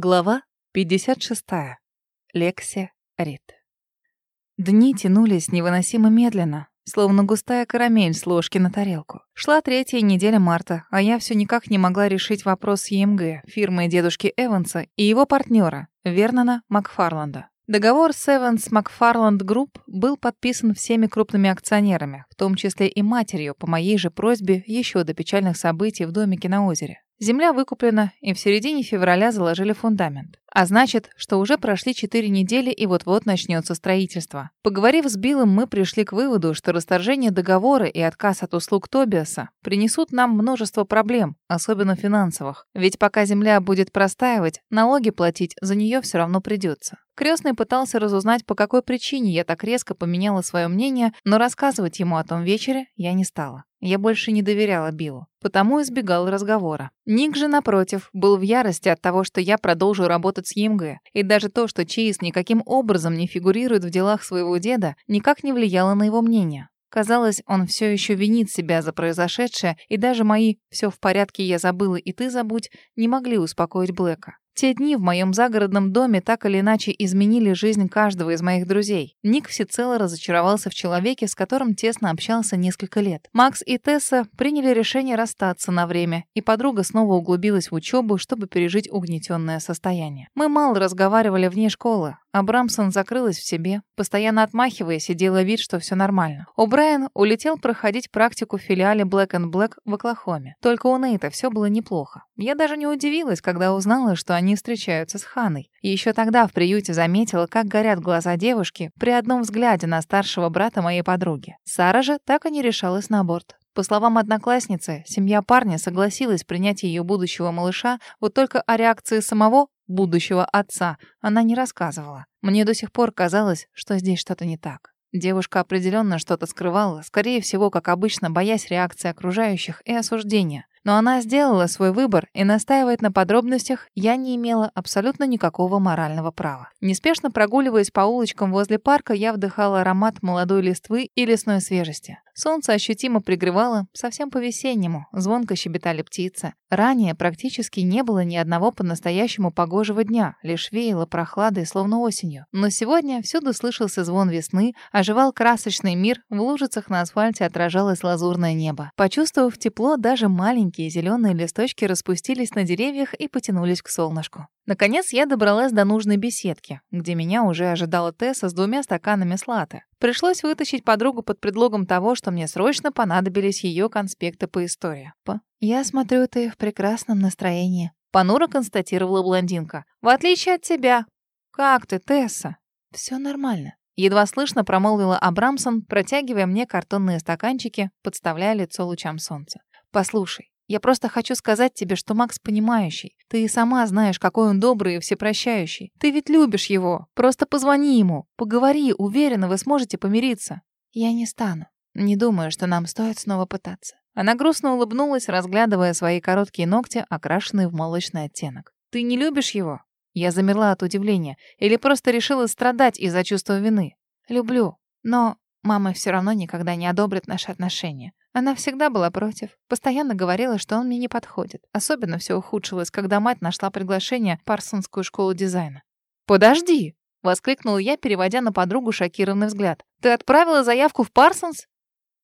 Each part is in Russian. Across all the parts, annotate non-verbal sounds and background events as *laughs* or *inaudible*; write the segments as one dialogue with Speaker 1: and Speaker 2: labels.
Speaker 1: Глава 56. Лекси Рид. Дни тянулись невыносимо медленно, словно густая карамель с ложки на тарелку. Шла третья неделя марта, а я все никак не могла решить вопрос с ЕМГ, фирмой дедушки Эванса и его партнера, Вернона Макфарланда. Договор с Evans McFarland Group был подписан всеми крупными акционерами, в том числе и матерью, по моей же просьбе, еще до печальных событий в домике на озере. Земля выкуплена, и в середине февраля заложили фундамент. А значит, что уже прошли 4 недели и вот-вот начнется строительство. Поговорив с Биллом, мы пришли к выводу, что расторжение договора и отказ от услуг Тобиаса принесут нам множество проблем, особенно финансовых. Ведь пока земля будет простаивать, налоги платить за нее все равно придется. Крестный пытался разузнать, по какой причине я так резко поменяла свое мнение, но рассказывать ему о том вечере я не стала. Я больше не доверяла Биллу, потому избегал разговора. Ник же, напротив, был в ярости от того, что я продолжу работать с ЕМГ, и даже то, что Чейз никаким образом не фигурирует в делах своего деда, никак не влияло на его мнение. Казалось, он все еще винит себя за произошедшее, и даже мои «все в порядке, я забыла, и ты забудь» не могли успокоить Блэка. Те дни в моем загородном доме так или иначе изменили жизнь каждого из моих друзей. Ник всецело разочаровался в человеке, с которым тесно общался несколько лет. Макс и Тесса приняли решение расстаться на время, и подруга снова углубилась в учебу, чтобы пережить угнетенное состояние. Мы мало разговаривали вне школы, а Брамсон закрылась в себе, постоянно отмахиваясь и делая вид, что все нормально. О'Брайен улетел проходить практику в филиале Black and Black в Оклахоме. Только у Нейта все было неплохо. Я даже не удивилась, когда узнала, что они встречаются с Ханой. Еще тогда в приюте заметила, как горят глаза девушки при одном взгляде на старшего брата моей подруги. Сара же так и не решалась на аборт. По словам одноклассницы, семья парня согласилась принять ее будущего малыша, вот только о реакции самого будущего отца она не рассказывала. Мне до сих пор казалось, что здесь что-то не так. Девушка определенно что-то скрывала, скорее всего, как обычно, боясь реакции окружающих и осуждения. Но она сделала свой выбор и настаивает на подробностях я не имела абсолютно никакого морального права. Неспешно прогуливаясь по улочкам возле парка, я вдыхала аромат молодой листвы и лесной свежести. Солнце ощутимо пригревало, совсем по-весеннему, звонко щебетали птицы. Ранее практически не было ни одного по-настоящему погожего дня, лишь веяло прохладой, словно осенью. Но сегодня всюду слышался звон весны, оживал красочный мир, в лужицах на асфальте отражалось лазурное небо. Почувствовав тепло, даже маленькие зеленые листочки распустились на деревьях и потянулись к солнышку. Наконец я добралась до нужной беседки, где меня уже ожидала Тесса с двумя стаканами слаты. Пришлось вытащить подругу под предлогом того, что мне срочно понадобились ее конспекты по истории. П. «Я смотрю, ты в прекрасном настроении», — понуро констатировала блондинка. «В отличие от тебя. Как ты, Тесса?» «Все нормально». Едва слышно промолвила Абрамсон, протягивая мне картонные стаканчики, подставляя лицо лучам солнца. «Послушай, я просто хочу сказать тебе, что Макс понимающий. Ты и сама знаешь, какой он добрый и всепрощающий. Ты ведь любишь его. Просто позвони ему. Поговори, уверена, вы сможете помириться. Я не стану. Не думаю, что нам стоит снова пытаться. Она грустно улыбнулась, разглядывая свои короткие ногти, окрашенные в молочный оттенок. Ты не любишь его? Я замерла от удивления. Или просто решила страдать из-за чувства вины? Люблю. Но мама все равно никогда не одобрит наши отношения. Она всегда была против. Постоянно говорила, что он мне не подходит. Особенно все ухудшилось, когда мать нашла приглашение в Парсонскую школу дизайна. «Подожди!» — воскликнула я, переводя на подругу шокированный взгляд. «Ты отправила заявку в Парсонс?»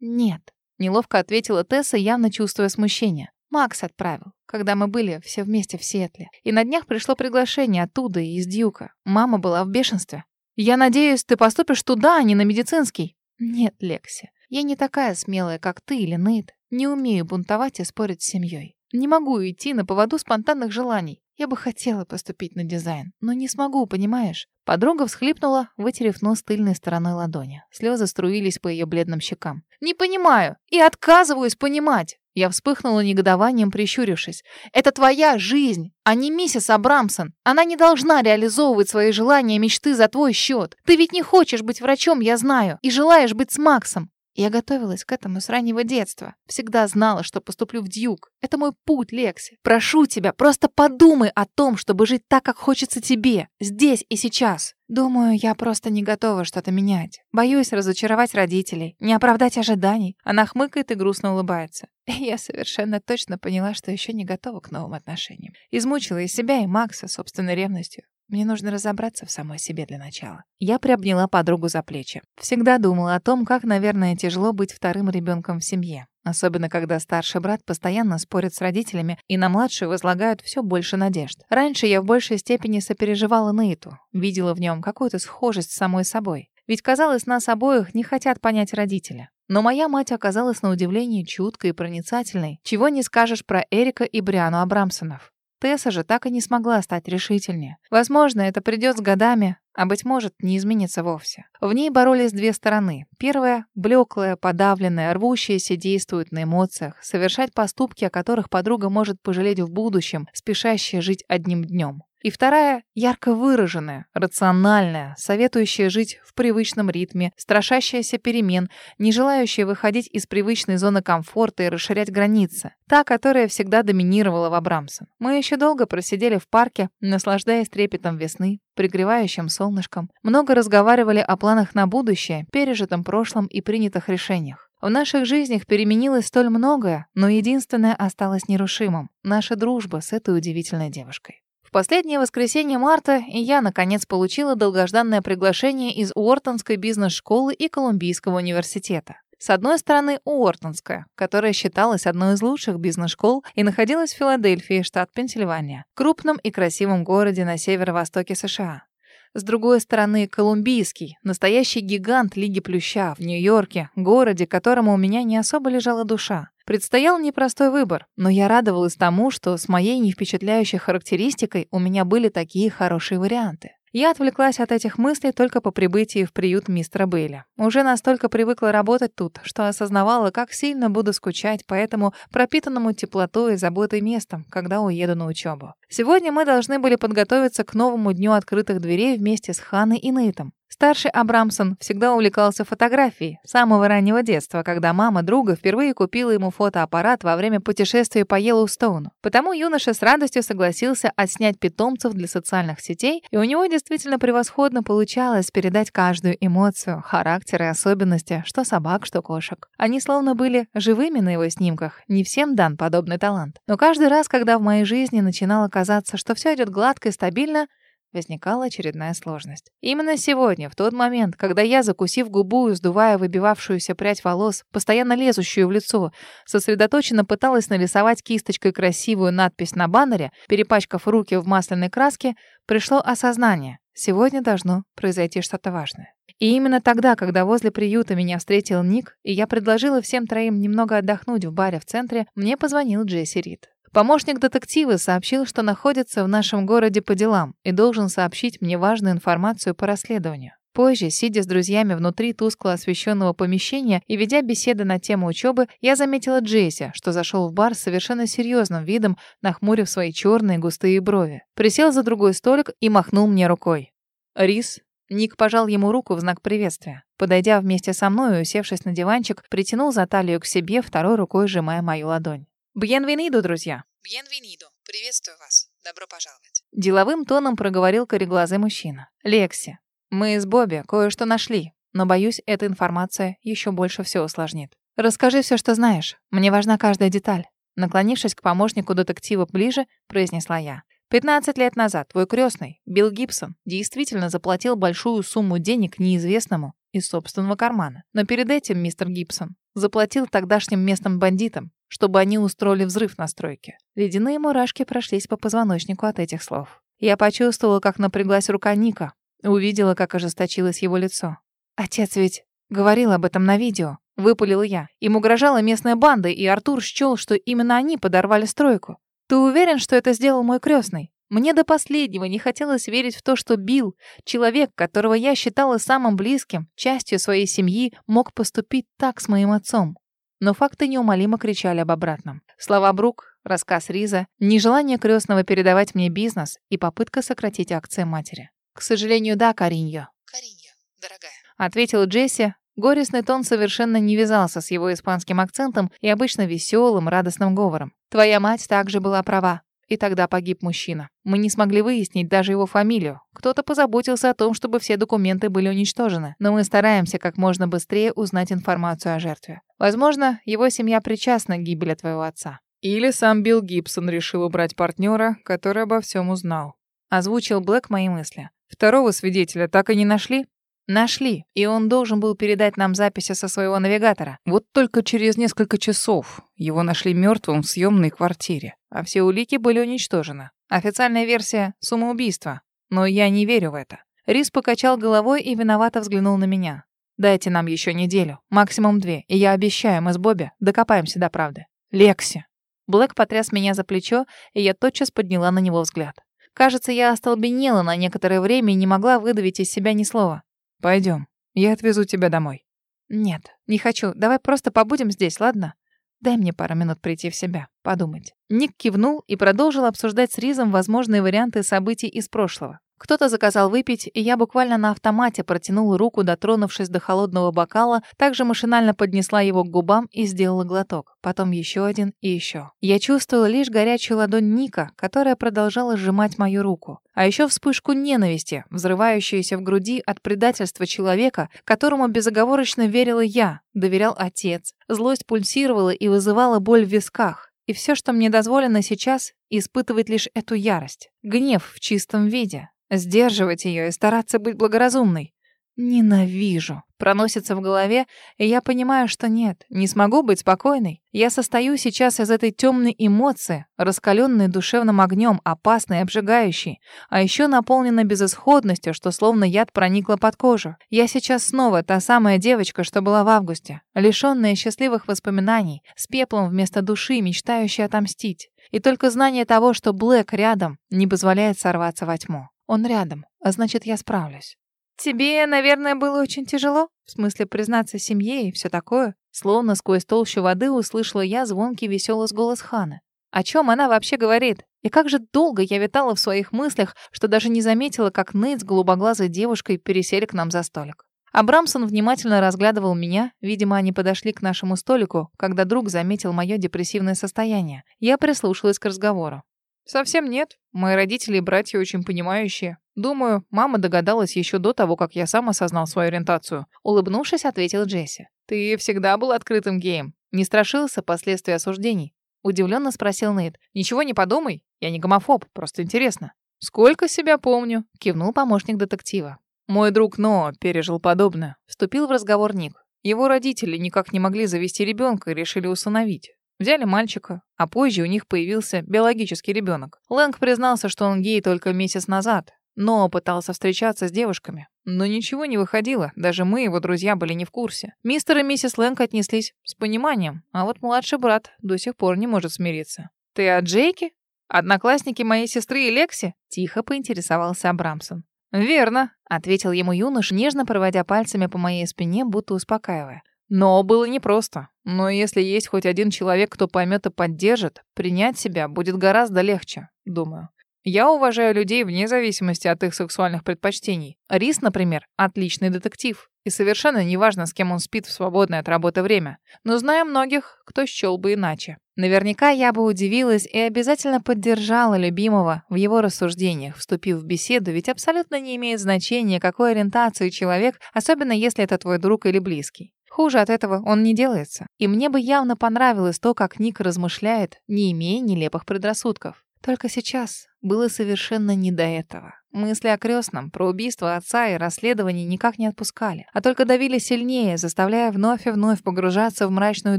Speaker 1: «Нет», — неловко ответила Тесса, явно чувствуя смущение. «Макс отправил, когда мы были все вместе в Сиэтле. И на днях пришло приглашение оттуда и из Дьюка. Мама была в бешенстве. Я надеюсь, ты поступишь туда, а не на медицинский?» «Нет, Лекси, я не такая смелая, как ты или Нейт. Не умею бунтовать и спорить с семьей. Не могу идти на поводу спонтанных желаний. Я бы хотела поступить на дизайн, но не смогу, понимаешь? Подруга всхлипнула, вытерев нос тыльной стороной ладони. Слезы струились по ее бледным щекам. «Не понимаю и отказываюсь понимать!» Я вспыхнула негодованием, прищурившись. «Это твоя жизнь, а не миссис Абрамсон. Она не должна реализовывать свои желания и мечты за твой счет. Ты ведь не хочешь быть врачом, я знаю, и желаешь быть с Максом. Я готовилась к этому с раннего детства. Всегда знала, что поступлю в Дьюк. Это мой путь, Лекси. Прошу тебя, просто подумай о том, чтобы жить так, как хочется тебе. Здесь и сейчас. Думаю, я просто не готова что-то менять. Боюсь разочаровать родителей, не оправдать ожиданий. Она хмыкает и грустно улыбается. *laughs* Я совершенно точно поняла, что еще не готова к новым отношениям. Измучила и себя, и Макса собственной ревностью. Мне нужно разобраться в самой себе для начала. Я приобняла подругу за плечи. Всегда думала о том, как, наверное, тяжело быть вторым ребенком в семье. Особенно, когда старший брат постоянно спорит с родителями, и на младшую возлагают все больше надежд. Раньше я в большей степени сопереживала Нейту, видела в нем какую-то схожесть с самой собой. Ведь, казалось, нас обоих не хотят понять родители. Но моя мать оказалась на удивление чуткой и проницательной, чего не скажешь про Эрика и Бриану Абрамсонов. Тесса же так и не смогла стать решительнее. Возможно, это придет с годами, а, быть может, не изменится вовсе. В ней боролись две стороны. Первая — блеклая, подавленная, рвущаяся действует на эмоциях, совершать поступки, о которых подруга может пожалеть в будущем, спешащая жить одним днем. И вторая — ярко выраженная, рациональная, советующая жить в привычном ритме, страшащаяся перемен, не желающая выходить из привычной зоны комфорта и расширять границы. Та, которая всегда доминировала в Абрамсон. Мы еще долго просидели в парке, наслаждаясь трепетом весны, пригревающим солнышком. Много разговаривали о планах на будущее, пережитом прошлом и принятых решениях. В наших жизнях переменилось столь многое, но единственное осталось нерушимым — наша дружба с этой удивительной девушкой. Последнее воскресенье марта я, наконец, получила долгожданное приглашение из Уортонской бизнес-школы и Колумбийского университета. С одной стороны, Уортонская, которая считалась одной из лучших бизнес-школ и находилась в Филадельфии, штат Пенсильвания, крупном и красивом городе на северо-востоке США. С другой стороны, Колумбийский, настоящий гигант Лиги Плюща в Нью-Йорке, городе, которому у меня не особо лежала душа. Предстоял непростой выбор, но я радовалась тому, что с моей невпечатляющей характеристикой у меня были такие хорошие варианты. Я отвлеклась от этих мыслей только по прибытии в приют мистера Бейля. Уже настолько привыкла работать тут, что осознавала, как сильно буду скучать по этому пропитанному теплотой и заботой местом, когда уеду на учебу. Сегодня мы должны были подготовиться к новому дню открытых дверей вместе с Ханой и Нейтом. Старший Абрамсон всегда увлекался фотографией с самого раннего детства, когда мама друга впервые купила ему фотоаппарат во время путешествия по Йеллоустоуну. Потому юноша с радостью согласился отснять питомцев для социальных сетей, и у него действительно превосходно получалось передать каждую эмоцию, характер и особенности, что собак, что кошек. Они словно были живыми на его снимках, не всем дан подобный талант. Но каждый раз, когда в моей жизни начинало казаться, что все идет гладко и стабильно, возникала очередная сложность. Именно сегодня, в тот момент, когда я, закусив губу и сдувая выбивавшуюся прядь волос, постоянно лезущую в лицо, сосредоточенно пыталась нарисовать кисточкой красивую надпись на баннере, перепачкав руки в масляной краске, пришло осознание. Сегодня должно произойти что-то важное. И именно тогда, когда возле приюта меня встретил Ник, и я предложила всем троим немного отдохнуть в баре в центре, мне позвонил Джесси Рид. Помощник детектива сообщил, что находится в нашем городе по делам и должен сообщить мне важную информацию по расследованию. Позже, сидя с друзьями внутри тускло освещенного помещения и ведя беседы на тему учебы, я заметила Джесси, что зашел в бар с совершенно серьезным видом, нахмурив свои черные густые брови. Присел за другой столик и махнул мне рукой. «Рис?» Ник пожал ему руку в знак приветствия. Подойдя вместе со мной и усевшись на диванчик, притянул за талию к себе, второй рукой сжимая мою ладонь. «Бьенвениду, друзья!»
Speaker 2: «Бьенвенидо! Приветствую вас! Добро пожаловать!»
Speaker 1: Деловым тоном проговорил кореглазый мужчина. «Лекси, мы с Бобби кое-что нашли, но, боюсь, эта информация еще больше все усложнит. Расскажи все, что знаешь. Мне важна каждая деталь». Наклонившись к помощнику детектива ближе, произнесла я. «15 лет назад твой крестный, Билл Гибсон, действительно заплатил большую сумму денег неизвестному из собственного кармана. Но перед этим мистер Гибсон заплатил тогдашним местным бандитам, чтобы они устроили взрыв на стройке. Ледяные мурашки прошлись по позвоночнику от этих слов. Я почувствовала, как напряглась рука Ника, увидела, как ожесточилось его лицо. «Отец ведь говорил об этом на видео», — выпалил я. Им угрожала местная банда, и Артур счел, что именно они подорвали стройку. «Ты уверен, что это сделал мой крестный?» Мне до последнего не хотелось верить в то, что Билл, человек, которого я считала самым близким, частью своей семьи, мог поступить так с моим отцом. Но факты неумолимо кричали об обратном. Слова Брук, рассказ Риза, нежелание крестного передавать мне бизнес и попытка сократить акции матери. «К сожалению, да, Кариньо».
Speaker 2: «Кариньо, дорогая», —
Speaker 1: ответил Джесси. Горестный тон совершенно не вязался с его испанским акцентом и обычно веселым, радостным говором. «Твоя мать также была права. И тогда погиб мужчина. Мы не смогли выяснить даже его фамилию. Кто-то позаботился о том, чтобы все документы были уничтожены, но мы стараемся как можно быстрее узнать информацию о жертве. Возможно, его семья причастна к гибели твоего отца.
Speaker 3: Или сам Билл Гибсон решил убрать партнера, который обо всем узнал.
Speaker 1: Озвучил Блэк мои мысли.
Speaker 3: Второго свидетеля так и не нашли?
Speaker 1: Нашли, и он должен был передать нам записи со своего навигатора.
Speaker 3: Вот только через несколько часов его нашли мертвым в съемной квартире,
Speaker 1: а все улики были уничтожены. Официальная версия — самоубийство. Но я не верю в это. Рис покачал головой и виновато взглянул на меня. «Дайте нам еще неделю, максимум две, и я обещаю, мы с Бобби докопаемся до правды. Лекси!» Блэк потряс меня за плечо, и я тотчас подняла на него взгляд. Кажется, я остолбенела на некоторое время и не могла выдавить из себя ни слова.
Speaker 3: Пойдем, я отвезу тебя домой.
Speaker 1: Нет, не хочу. Давай просто побудем здесь, ладно? Дай мне пару минут прийти в себя, подумать. Ник кивнул и продолжил обсуждать с Ризом возможные варианты событий из прошлого. Кто-то заказал выпить, и я буквально на автомате протянула руку, дотронувшись до холодного бокала, также машинально поднесла его к губам и сделала глоток. Потом еще один и еще. Я чувствовала лишь горячую ладонь Ника, которая продолжала сжимать мою руку. А еще вспышку ненависти, взрывающуюся в груди от предательства человека, которому безоговорочно верила я, доверял отец. Злость пульсировала и вызывала боль в висках. И все, что мне дозволено сейчас, испытывать лишь эту ярость. Гнев в чистом виде. Сдерживать ее и стараться быть благоразумной. Ненавижу. Проносится в голове, и я понимаю, что нет, не смогу быть спокойной. Я состою сейчас из этой темной эмоции, раскаленной душевным огнем, опасной, обжигающей, а еще наполнена безысходностью, что словно яд проникла под кожу. Я сейчас снова та самая девочка, что была в августе, лишенная счастливых воспоминаний, с пеплом вместо души, мечтающая отомстить. И только знание того, что Блэк рядом, не позволяет сорваться во тьму. Он рядом, а значит, я справлюсь. Тебе, наверное, было очень тяжело? В смысле признаться семье и все такое? Словно сквозь толщу воды услышала я звонкий веселый голос Ханы. О чем она вообще говорит? И как же долго я витала в своих мыслях, что даже не заметила, как Нейт с голубоглазой девушкой пересели к нам за столик. Абрамсон внимательно разглядывал меня. Видимо, они подошли к нашему столику, когда друг заметил мое депрессивное состояние. Я прислушалась к разговору.
Speaker 3: Совсем нет. Мои родители и братья очень понимающие. Думаю, мама догадалась еще до того, как я сам осознал свою ориентацию.
Speaker 1: Улыбнувшись, ответил Джесси.
Speaker 3: Ты всегда был открытым геем.
Speaker 1: Не страшился последствий осуждений? Удивленно спросил Нейт.
Speaker 3: Ничего не подумай. Я не гомофоб, просто интересно. Сколько себя помню,
Speaker 1: кивнул помощник детектива.
Speaker 3: Мой друг Ноа пережил подобное. Вступил в разговор Ник. Его родители никак не могли завести ребенка и решили усыновить. Взяли мальчика, а позже у них появился биологический ребенок. Лэнг признался, что он гей только месяц назад, но пытался встречаться с девушками. Но ничего не выходило, даже мы, его друзья, были не в курсе. Мистер и миссис Лэнг отнеслись с пониманием, а вот младший брат до сих пор не может смириться.
Speaker 1: «Ты о Джейке? Одноклассники моей сестры и Лекси?» — тихо поинтересовался Абрамсон.
Speaker 3: «Верно», —
Speaker 1: ответил ему юнош, нежно проводя пальцами по моей спине, будто успокаивая.
Speaker 3: Но было непросто. Но если есть хоть один человек, кто поймет и поддержит, принять себя будет гораздо легче, думаю. Я уважаю людей вне зависимости от их сексуальных предпочтений. Рис, например, отличный детектив. И совершенно неважно, с кем он спит в свободное от работы время. Но знаю многих, кто счел бы иначе.
Speaker 1: Наверняка я бы удивилась и обязательно поддержала любимого в его рассуждениях, вступив в беседу, ведь абсолютно не имеет значения, какой ориентации человек, особенно если это твой друг или близкий. Хуже от этого он не делается. И мне бы явно понравилось то, как Ник размышляет, не имея нелепых предрассудков. Только сейчас было совершенно не до этого. Мысли о крестном, про убийство отца и расследование никак не отпускали, а только давили сильнее, заставляя вновь и вновь погружаться в мрачную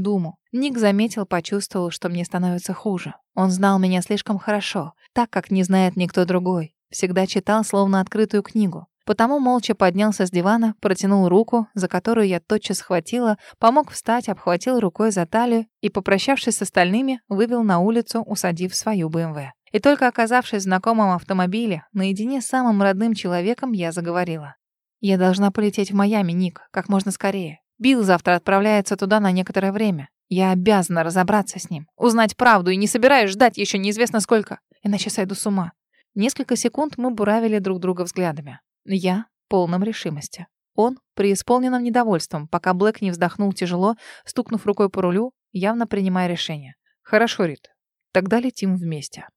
Speaker 1: думу. Ник заметил, почувствовал, что мне становится хуже. Он знал меня слишком хорошо, так как не знает никто другой. Всегда читал словно открытую книгу. Потому молча поднялся с дивана, протянул руку, за которую я тотчас схватила, помог встать, обхватил рукой за талию и, попрощавшись с остальными, вывел на улицу, усадив свою БМВ. И только оказавшись в знакомом автомобиле, наедине с самым родным человеком, я заговорила. «Я должна полететь в Майами, Ник, как можно скорее. Билл завтра отправляется туда на некоторое время. Я обязана разобраться с ним, узнать правду и не собираюсь ждать еще неизвестно сколько, иначе сойду с ума». Несколько секунд мы буравили друг друга взглядами. Я полном решимости. Он преисполненным недовольством, пока Блэк не вздохнул тяжело, стукнув рукой по рулю, явно принимая решение. «Хорошо, Рит, тогда летим вместе».